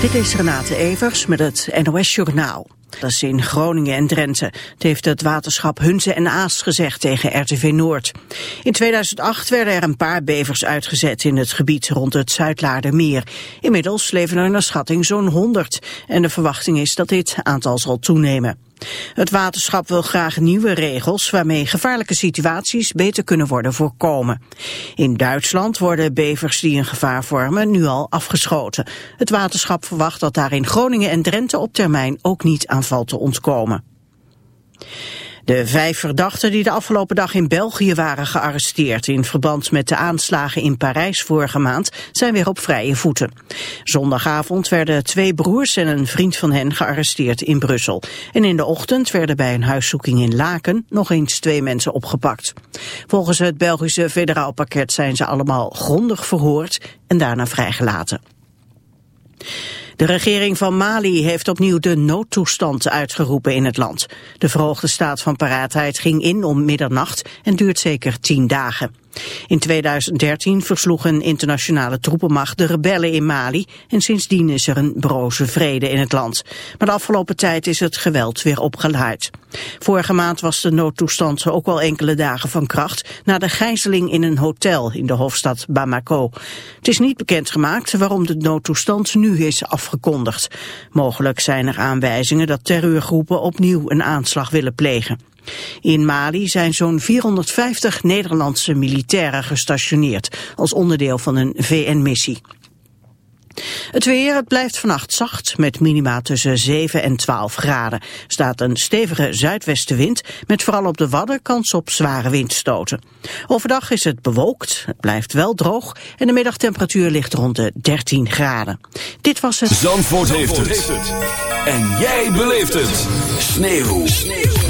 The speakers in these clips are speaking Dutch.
Dit is Renate Evers met het NOS Journaal. Dat is in Groningen en Drenthe. Het heeft het waterschap Hunze en Aas gezegd tegen RTV Noord. In 2008 werden er een paar bevers uitgezet in het gebied rond het Zuidlaardermeer. Inmiddels leven er naar schatting zo'n 100. En de verwachting is dat dit aantal zal toenemen. Het waterschap wil graag nieuwe regels waarmee gevaarlijke situaties beter kunnen worden voorkomen. In Duitsland worden bevers die een gevaar vormen nu al afgeschoten. Het waterschap verwacht dat daar in Groningen en Drenthe op termijn ook niet aan valt te ontkomen. De vijf verdachten die de afgelopen dag in België waren gearresteerd in verband met de aanslagen in Parijs vorige maand zijn weer op vrije voeten. Zondagavond werden twee broers en een vriend van hen gearresteerd in Brussel. En in de ochtend werden bij een huiszoeking in Laken nog eens twee mensen opgepakt. Volgens het Belgische federaal pakket zijn ze allemaal grondig verhoord en daarna vrijgelaten. De regering van Mali heeft opnieuw de noodtoestand uitgeroepen in het land. De verhoogde staat van paraatheid ging in om middernacht en duurt zeker tien dagen. In 2013 versloeg een internationale troepenmacht de rebellen in Mali en sindsdien is er een broze vrede in het land. Maar de afgelopen tijd is het geweld weer opgeleid. Vorige maand was de noodtoestand ook al enkele dagen van kracht na de gijzeling in een hotel in de hoofdstad Bamako. Het is niet bekendgemaakt waarom de noodtoestand nu is afgekondigd. Mogelijk zijn er aanwijzingen dat terreurgroepen opnieuw een aanslag willen plegen. In Mali zijn zo'n 450 Nederlandse militairen gestationeerd als onderdeel van een VN-missie. Het weer, het blijft vannacht zacht met minima tussen 7 en 12 graden. Staat een stevige zuidwestenwind met vooral op de Wadden kans op zware windstoten. Overdag is het bewolkt, het blijft wel droog en de middagtemperatuur ligt rond de 13 graden. Dit was het... Zandvoort, heeft, het. En jij beleeft het. Sneeuw. Sneeuw.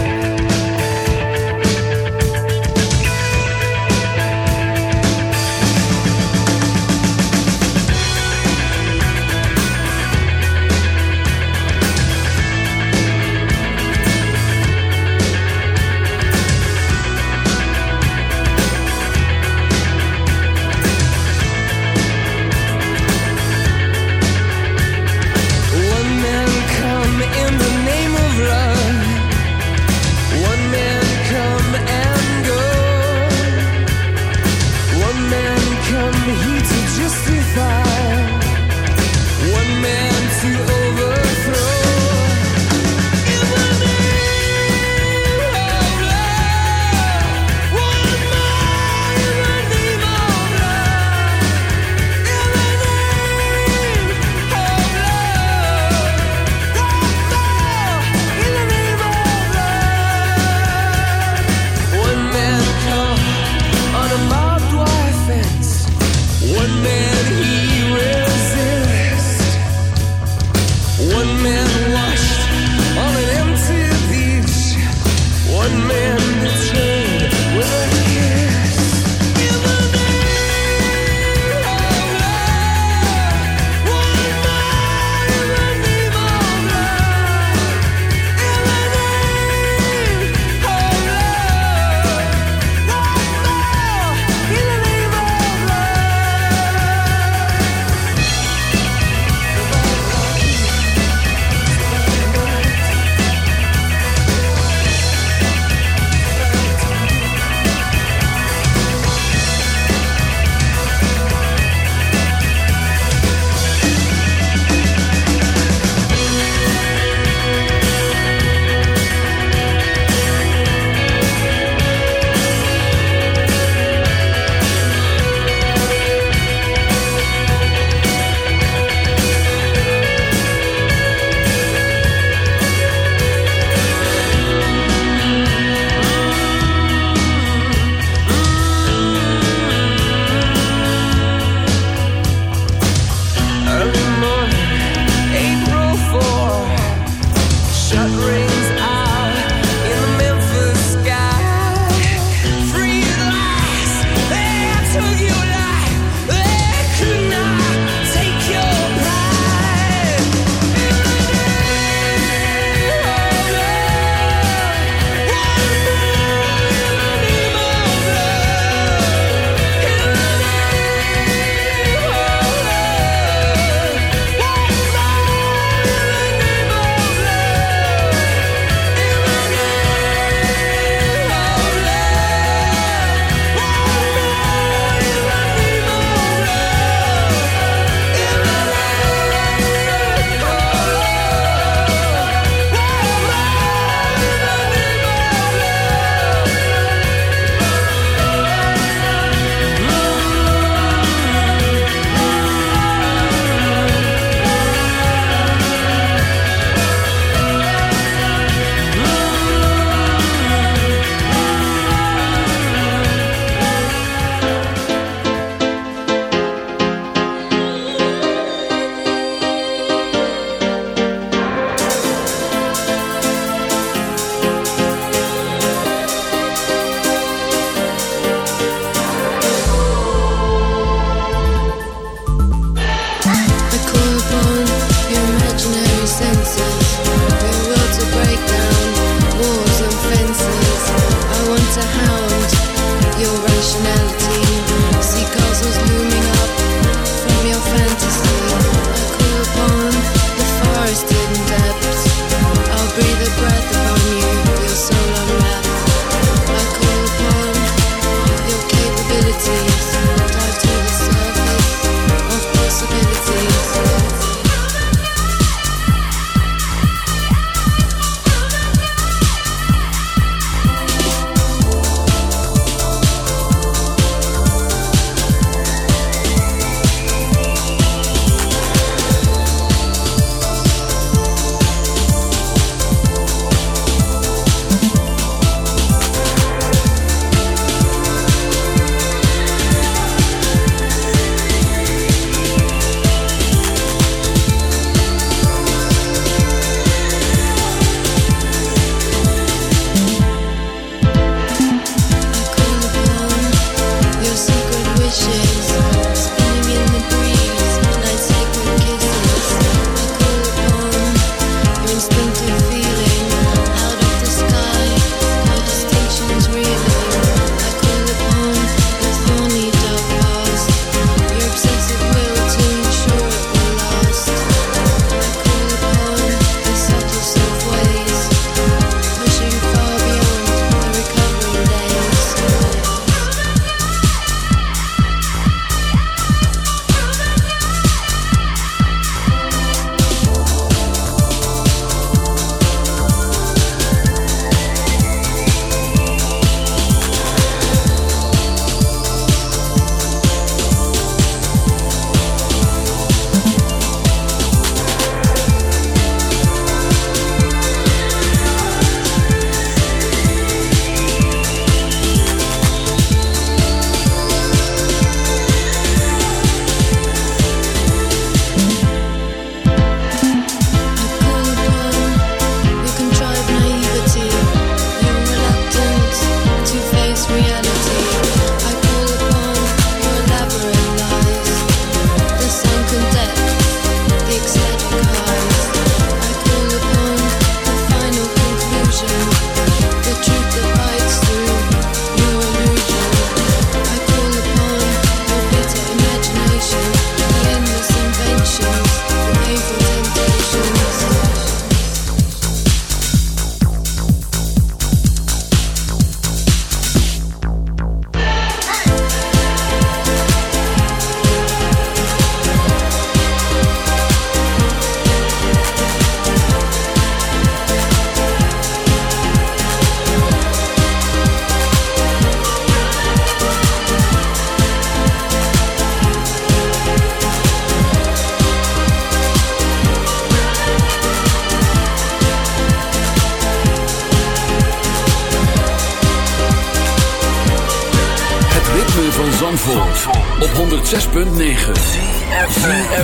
Zandvoort, op 106.9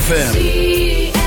FM.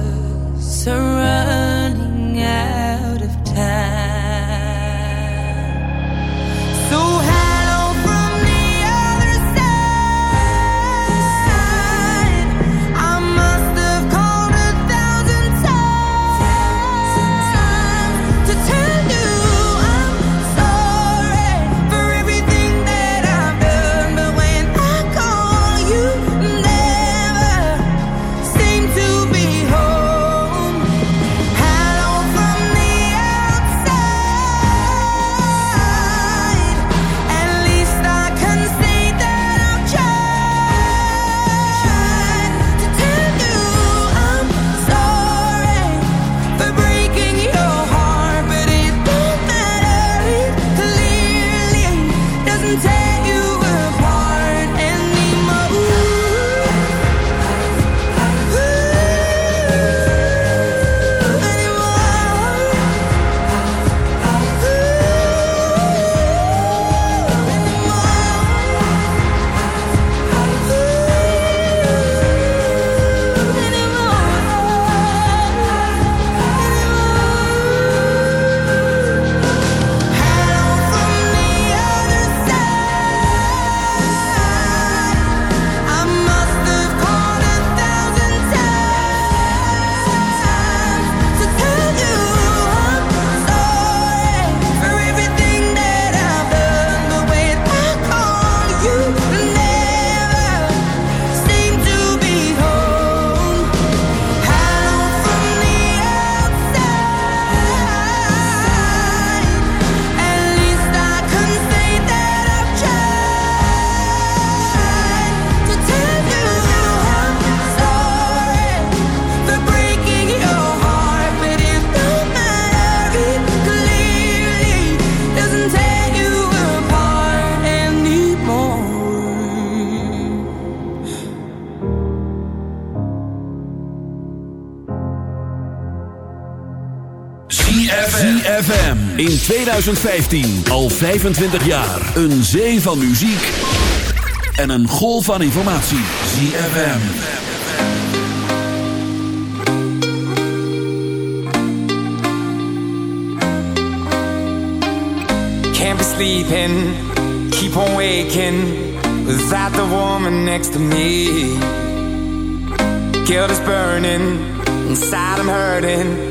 minutes running out of time. So. 2015. Al 25 jaar. Een zee van muziek. En een golf van informatie. ZFM. Can't be sleeping. Keep on waking. Without the woman next to me. Guilt is burning. Inside I'm hurting